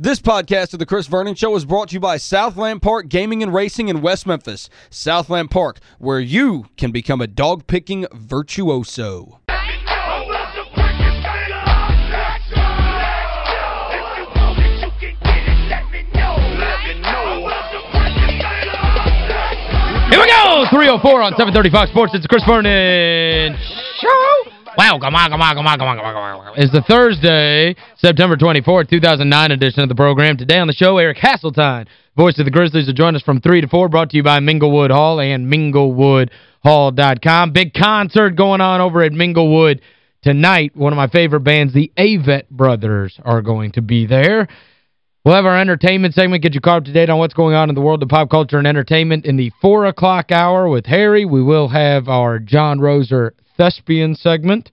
This podcast of the Chris Vernon Show is brought to you by Southland Park Gaming and Racing in West Memphis. Southland Park, where you can become a dog-picking virtuoso. Here we go! 304 on 730 Fox Sports. It's the Chris Vernon Show. Wow, come on, come on, come on, come on, come on, come on. It's the Thursday, September 24th, 2009 edition of the program. Today on the show, Eric Hasseltine, voice of the Grizzlies, will join us from 3 to 4, brought to you by Minglewood Hall and minglewoodhall.com. Big concert going on over at Minglewood tonight. One of my favorite bands, the Avett Brothers, are going to be there. We'll have our entertainment segment, get you caught up to date on what's going on in the world of pop culture and entertainment in the 4 o'clock hour with Harry. We will have our John Roser thespian segment.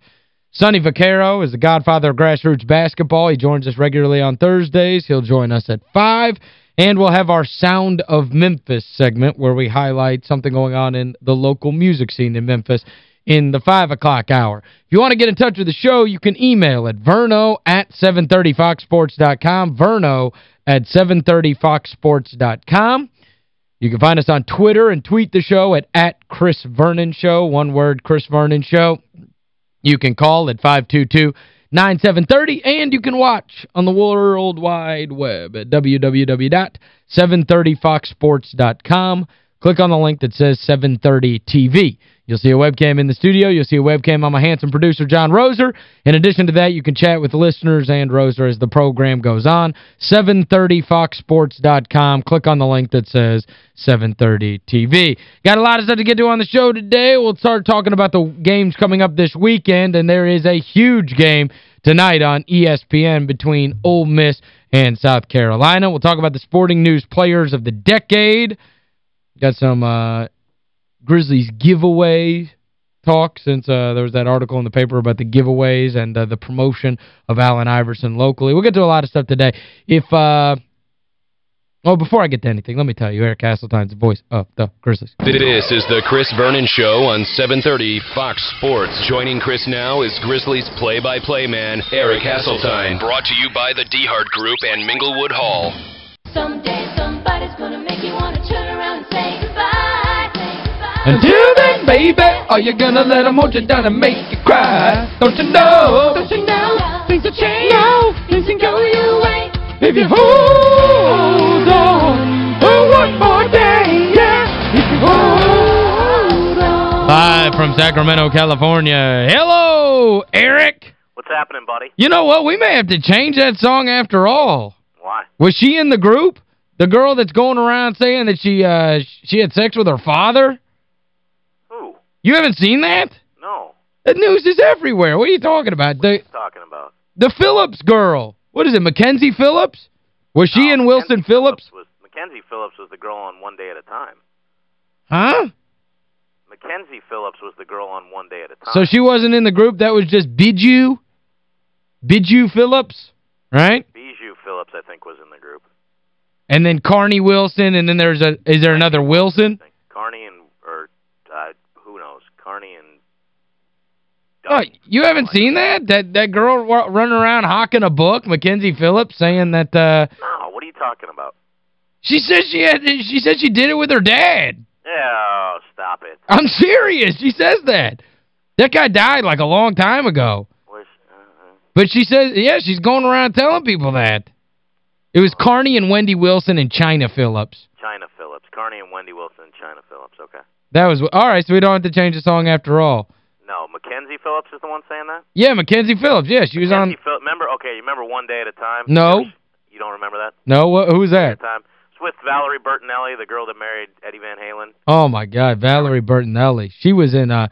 Sonny Vaccaro is the godfather of grassroots basketball. He joins us regularly on Thursdays. He'll join us at 5. And we'll have our Sound of Memphis segment where we highlight something going on in the local music scene in Memphis in the 5 o'clock hour. If you want to get in touch with the show, you can email at verno at 730foxsports.com, verno at 730foxsports.com. You can find us on Twitter and tweet the show at, at Chris Vernon Show, one word, Chris Vernon Show. You can call at 522-9730, and you can watch on the World Wide Web at www.730foxsports.com. Click on the link that says 730 TV. You'll see a webcam in the studio. You'll see a webcam on my handsome producer, John Roser. In addition to that, you can chat with listeners and Roser as the program goes on. 730foxsports.com. Click on the link that says 730 TV. Got a lot of stuff to get to on the show today. We'll start talking about the games coming up this weekend, and there is a huge game tonight on ESPN between Ole Miss and South Carolina. We'll talk about the sporting news players of the decade. Got some uh, Grizzlies giveaway talk since uh, there was that article in the paper about the giveaways and uh, the promotion of Allen Iverson locally. We'll get to a lot of stuff today. If, uh, well, before I get to anything, let me tell you, Eric Hasseltine's the voice of the Grizzlies. This is the Chris Vernon Show on 730 Fox Sports. Joining Chris now is Grizzlies play-by-play man Eric Hasseltine. Brought to you by the DeHart Group and Minglewood Hall. Someday somebody's Until then, baby, are you gonna let them hold you down and make you cry? Don't you know? Don't you know things will change? No, things can go your way. If you hold on for one more day, yeah. If you hold on. Live from Sacramento, California. Hello, Eric. What's happening, buddy? You know what? We may have to change that song after all. Why? Was she in the group? The girl that's going around saying that she uh she had sex with her father? You haven't seen that? No. The news is everywhere. What are you talking about? The Talking about. the Phillips girl. What is it, Mackenzie Phillips? Was she No, and Wilson Mackenzie Phillips? was Mackenzie Phillips was the girl on One Day at a Time. Huh? Mackenzie Phillips was the girl on One Day at a Time. So she wasn't in the group. That was just Bijou? Bijou Phillips, right? Bijou Phillips, I think, was in the group. And then Carnie Wilson, and then there's a is there another Wilson? I think Carnie and or uh, who knows? Carnie and. Oh, you haven't seen that? That that girl running around hawking a book, Mackenzie Phillips, saying that uh No, what are you talking about? she said she had she said she did it with her dad. Yeah, oh, stop it. I'm serious. She says that. That guy died like a long time ago. Where's, uh, But she says, yeah, she's going around telling people that. It was Carnie and Wendy Wilson and China Phillips. China Phillips, Carnie and Wendy Wilson, and China Phillips. Okay. That was, all right, so we don't have to change the song after all. Mackenzie Phillips is the one saying that. Yeah, Mackenzie Phillips. Yeah, she was on, Mackenzie Phil- remember? Okay, you remember One Day at a Time? No. You don't remember that? no, what, who's At that? time. It's with Valerie Bertinelli, the girl that married Eddie Van Halen. Oh, my God, Valerie Bertinelli. She was in, uh,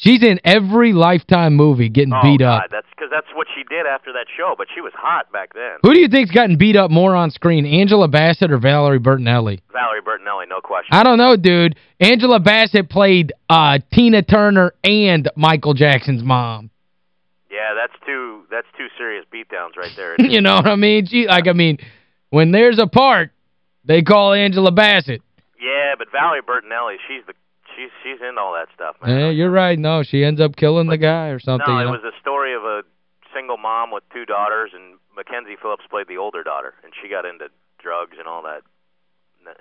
she's in every Lifetime movie getting Oh, beat God, up. that's because that's what she did after that show. But she was hot back then. Who do you think's gotten beat up more on screen, Angela Bassett or Valerie Bertinelli? Valerie Bertinelli, no question. I don't know, dude. Angela Bassett played uh, Tina Turner and Michael Jackson's mom. yeah, that's two that's two serious beatdowns right there. you know what I mean? She like I mean, when there's a part, they call Angela Bassett. yeah, but Valerie Bertinelli, she's the she's she's into all that stuff, man. Eh, you're right. No, she ends up killing the guy or something. no, it know? was a story of a single mom with two daughters, and Mackenzie Phillips played the older daughter, and she got into drugs and all that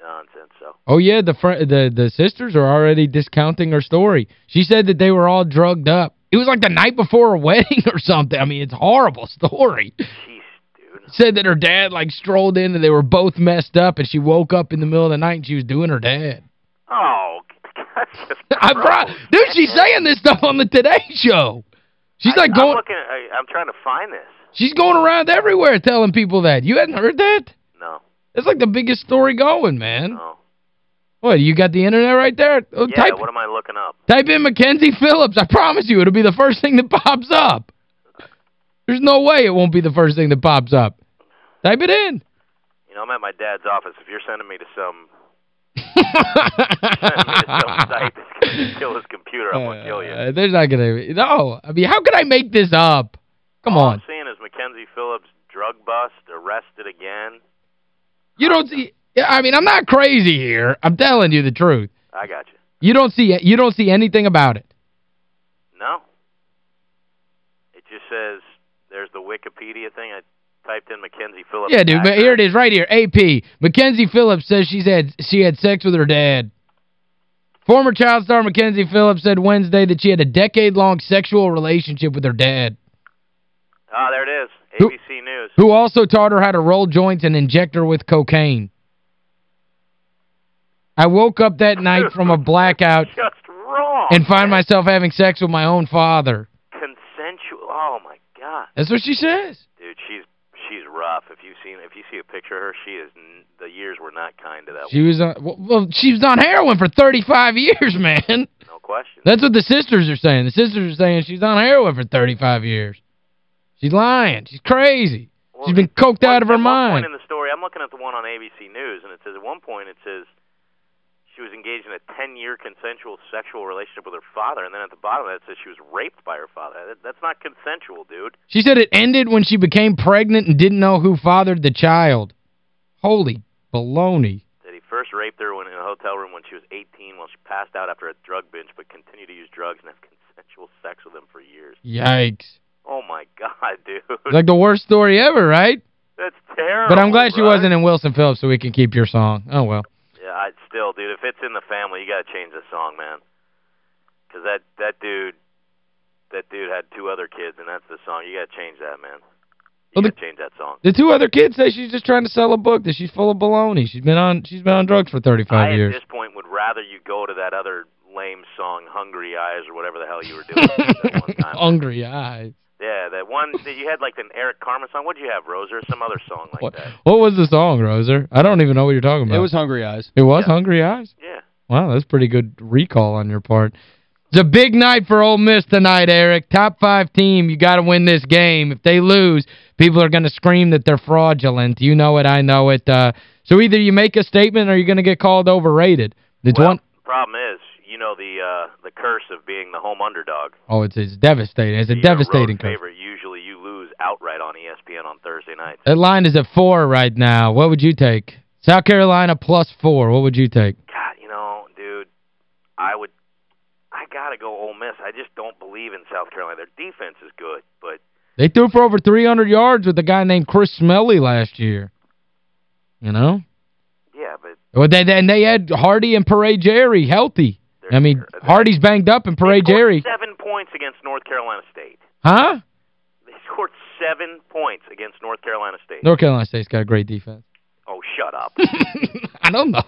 nonsense. So Oh, yeah, the fr the the sisters are already discounting her story. She said that they were all drugged up. It was like the night before a wedding or something. I mean, it's a horrible story. jeez, dude. Said that her dad, like, strolled in and they were both messed up, and she woke up in the middle of the night and she was doing her dad. Oh, I brought, dude, she's saying this stuff on the Today Show. She's like going I'm looking. I, I'm trying to find this. she's going around everywhere telling people that. You hadn't heard that? No, It's like the biggest story going, man. no. What, you got the internet right there? Oh, Yeah, type, what am I looking up? type in Mackenzie Phillips. I promise you, it'll be the first thing that pops up. There's no way it won't be the first thing that pops up. Type it in. You know, I'm at my dad's office. If you're sending me to some sending me to some site that's going to kill his computer, I'm going to kill you. Uh, there's not going to No. I mean, how could I make this up? Come All on. I'm seeing is Mackenzie Phillips drug bust, arrested again. You don't see I mean, I'm not crazy here. I'm telling you the truth. I got you. You don't see you don't see anything about it. No. It just says there's the Wikipedia thing. I typed in Mackenzie Phillips. Yeah, dude, but here it is right here. AP. Mackenzie Phillips says she's had she had sex with her dad. Former child star Mackenzie Phillips said Wednesday that she had a decade-long sexual relationship with her dad, Ah, there it is. Who- ABC News. who also taught her how to roll joints and inject her with cocaine. I woke up that night from a blackout Just wrong. and find man. myself having sex with my own father. consensual. Oh my god. That's what she says. Dude, she's she's rough. If you've seen if you see a picture of her, she is n- the years were not kind to that She was on well, well, she was on heroin for 35 years, man. No question. That's what the sisters are saying. The sisters are saying she's on heroin for 35 years. She's lying. She's crazy. Well, She's been coked one- out of her at one mind. point in the story, I'm looking at the one on ABC News, and it says at one point it says she was engaged in a 10-year consensual sexual relationship with her father, and then at the bottom of that it says she was raped by her father. That, that's not consensual, dude. She said it ended when she became pregnant and didn't know who fathered the child. Holy baloney. That he first raped her when in a hotel room when she was 18, while she passed out after a drug binge, but continued to use drugs and have consensual sex with him for years. Yikes. Oh my god, dude. It's like the worst story ever, right? That's terrible. But I'm glad she wasn't in Wilson Phillips so we can keep your song. Oh, well. I still, dude. If it's in the family, you got to change the song, man. Because that that dude, that dude had two other kids, and that's the song. You got to change that, man. You Well, the- got to change that song. The two other kids say she's just trying to sell a book, that she's full of baloney. She's been on she's been on drugs for 35 I years. at this point would rather you go to that other lame song, "Hungry Eyes" or whatever the hell you were doing. Hungry eyes. Yeah, that one that you had like an Eric Carmen song. What would you have, Rose, or some other song like What, that? what was the song, Roser? I don't even know what you're talking about. It was Hungry Eyes. It was Yeah. Hungry Eyes? Yeah. Wow, that's pretty good recall on your part. It's a big night for Ole Miss tonight, Eric. Top five team, you got to win this game. If they lose, people are going to scream that they're fraudulent. You know it, I know it. Uh, so either you make a statement or you're going to get called overrated. It's well, one the problem is, you know the uh the curse of being the home underdog. Oh, it's it's devastating. It's a You're devastating curse. favorite. Usually you lose outright on ESPN on Thursday nights. That line is at four right now. What would you take? South Carolina plus four. What would you take? God, you know, dude, I would I got to go Ole Miss. I just don't believe in South Carolina. Their defense is good, but They threw for over 300 yards with a guy named Chris Smelley last year. You know? yeah, but Well, they, and they had Hardy and Peria Jerry healthy. I mean, Hardy's banged up and Peria scored Jerry. seven points against North Carolina State. Huh? They scored seven points against North Carolina State. North Carolina State's got a great defense. Oh, shut up. I don't know.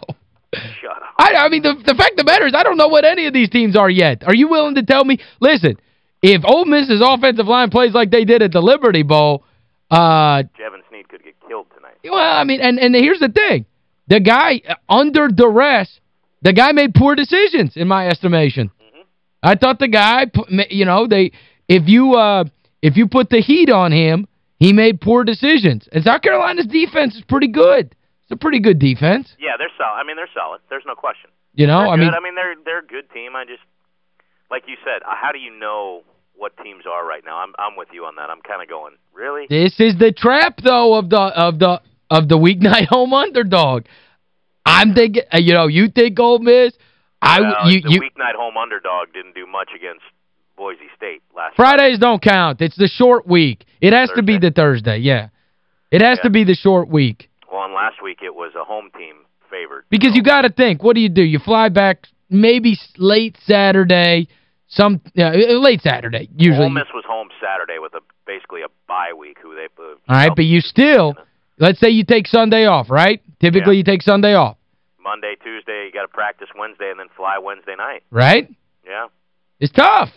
shut up. I I mean, the, the fact of the matter is I don't know what any of these teams are yet. Are you willing to tell me? Listen, if Ole Miss's offensive line plays like they did at the Liberty Bowl, uh, Jevan Snead could get killed tonight. well, I mean, and, and here's the thing. The guy, under duress, the guy made poor decisions, in my estimation. I thought the guy, you know, they if you uh if you put the heat on him, he made poor decisions. And South Carolina's defense is pretty good. It's a pretty good defense. Yeah, they're solid. I mean, they're solid. There's no question. You know, I mean, I mean, they're they're a good team. I just like you said, uh, how do you know what teams are right now? I'm I'm with you on that. I'm kind of going, really? This is the trap though of the of the of the weeknight home underdog. I'm thinking you know, you think Ole Miss I Well, you the you weeknight home underdog didn't do much against Boise State last Fridays don't count. It's the short week. It has to be the Thursday, yeah. It has Yeah. to be the short week. Well, and last week it was a home team favored. Because so- you got to think, what do you do? You fly back maybe late Saturday, some yeah, uh, late Saturday usually. Ole Miss was home Saturday with a basically a bye week. Who they uh, All right, but you still let's say you take Sunday off, right? Typically Yeah. you take Sunday off, Monday, Tuesday, you got to practice Wednesday and then fly Wednesday night. right? Yeah, It's tough.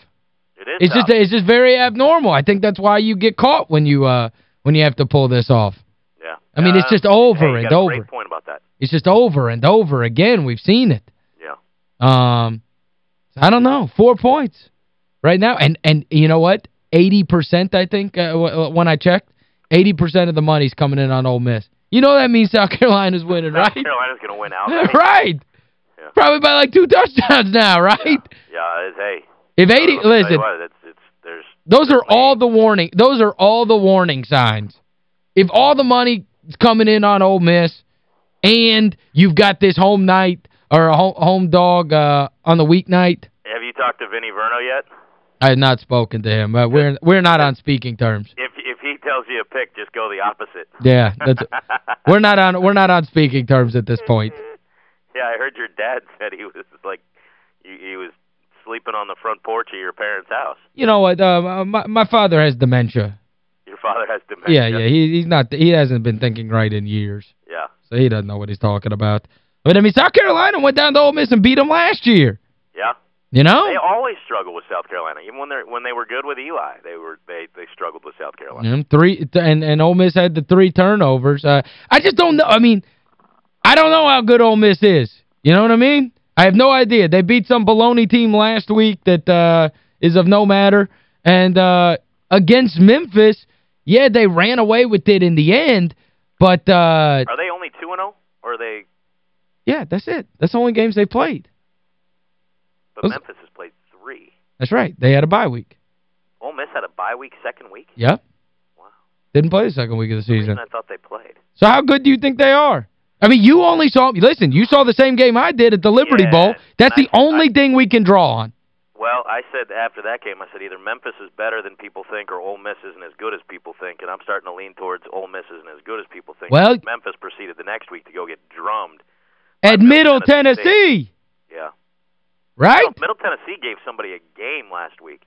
it is. It's tough. just it's just very abnormal. I think that's why you get caught when you uh when you have to pull this off. yeah. I mean, it's Uh, just over hey, and over. Great point about that. It's just over and over again. We've seen it. Yeah. Um, I don't know. Four points right now. And, and you know what? 80%, I think, uh, when I checked, 80% of the money's coming in on Ole Miss. You know that means South Carolina's winning, South right? South Carolina's going to win out. right. Yeah. Probably by like two touchdowns now, right? Yeah, it's, hey. If 80, I'll tell you listen, what, it's, it's, there's those are all the warning. Those are all the warning signs. If all the money is coming in on Ole Miss and you've got this home night or a home, home dog uh, on the weeknight, Have you talked to Vinny Verno yet? I have not spoken to him. Uh, we're we're not on speaking terms. If tells you a pick, just go the opposite. Yeah, that's we're not on we're not on speaking terms at this point. Yeah, I heard your dad said he was like he, he was sleeping on the front porch of your parents' house. You know what? Uh, my my father has dementia. Your father has dementia. Yeah, yeah, he he's not he hasn't been thinking right in years. Yeah. So he doesn't know what he's talking about. But I mean South Carolina went down to Ole Miss and beat them last year. Yeah. You know? They always struggle with South Carolina. Even when they when they were good with Eli, they were they they struggled with South Carolina. Yeah, three and and Ole Miss had the three turnovers. Uh, I just don't know. I mean, I don't know how good Ole Miss is. You know what I mean? I have no idea. They beat some baloney team last week that uh, is of no matter. And uh, against Memphis, yeah, they ran away with it in the end. But, uh, Are they only 2 and 0 or are they yeah, that's it. That's the only games they played. But Those- Memphis has played 3. That's right. They had a bye week. Ole Miss had a bye week second week? Yep. Wow. Didn't play the second week of the season. reason I thought they played. So how good do you think they are? I mean, you only saw, listen, you saw the same game I did at the Liberty Yeah, Bowl. That's the I- only thing we can draw on. Well, I said after that game, I said either Memphis is better than people think or Ole Miss isn't as good as people think, and I'm starting to lean towards Ole Miss isn't as good as people think. Well- Memphis proceeded the next week to go get drummed. At Middle Middle Tennessee Tennessee, Yeah. Right? Middle, Middle Tennessee gave somebody a game last week.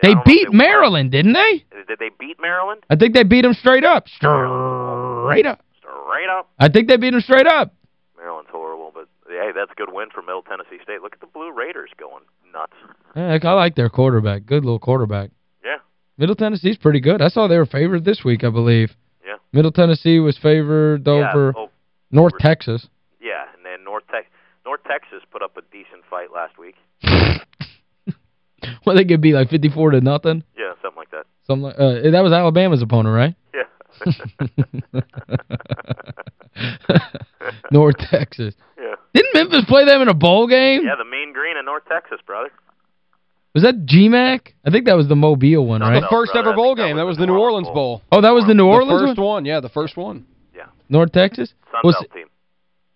They don't know if beat won. Maryland, didn't they? Did they beat Maryland? I think they beat them straight up. Straight up. Straight up. I think they beat them straight up. Maryland's horrible, but hey, that's a good win for Middle Tennessee State. Look at the Blue Raiders going nuts. Yeah, I like their quarterback. Good little quarterback. Yeah. Middle Tennessee's pretty good. I saw they were favored this week, I believe. Yeah. Middle Tennessee was favored over Yeah. Oh, North Texas. yeah, and then North Tex North Texas put up a decent fight last week. Well, they could be like 54 to nothing. Yeah, something like that. Something like, uh, that was Alabama's opponent, right? Yeah. North Texas. yeah. Didn't Memphis play them in a bowl game? Yeah, the Mean Green in North Texas, brother. Was that GMAC? I think that was the Mobile one, No, right? The first brother, ever bowl think that game. was That was the the New Orleans Bowl. Oh, that was the New Orleans The Orleans first one? one, yeah, the first one. Yeah. North Texas? Sun Well, Belt see- team.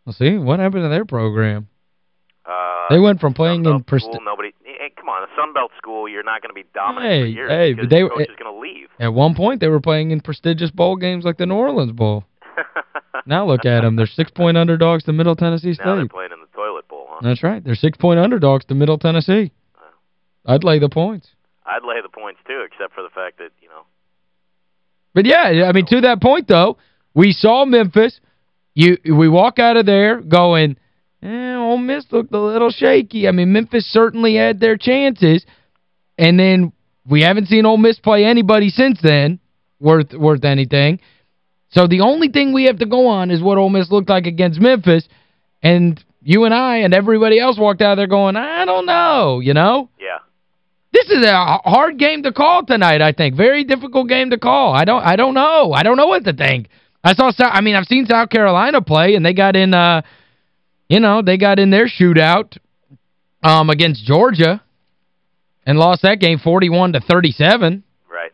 Well, see, what happened to their program? Uh, They went from playing in school, nobody. Hey, come on, a Sun Belt school, you're not going to be dominant Hey, for years hey, because they the were- coach is going to leave. At one point, they were playing in prestigious bowl games like the New Orleans Bowl. Now look at them. They're six-point underdogs to Middle Tennessee Now they're playing in the toilet bowl, huh? That's right. They're six-point underdogs to Middle Tennessee. I'd lay the points. I'd lay the points too, except for the fact that you know. But yeah, I mean, to that point, though, we saw Memphis. You We walk out of there going, eh, Ole Miss looked a little shaky. I mean, Memphis certainly had their chances. And then we haven't seen Ole Miss play anybody since then worth worth anything. So the only thing we have to go on is what Ole Miss looked like against Memphis. And you and I and everybody else walked out there going, I don't know, you know? Yeah. This is a hard game to call tonight, I think. Very difficult game to call. I don't I don't know. I don't know what to think. I saw Sou- I mean, I've seen South Carolina play and they got in uh you know, they got in their shootout um against Georgia and lost that game 41 to 37. Right.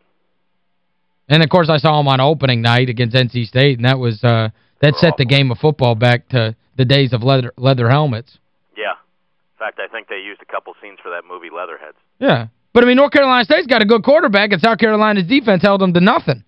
And of course I saw them on opening night against NC State and that was uh that were set the game of football back to the days of leather leather helmets. Yeah. In fact, I think they used a couple scenes for that movie Leatherheads. Yeah. But, I mean, North Carolina State's got a good quarterback, and South Carolina's defense held them to nothing.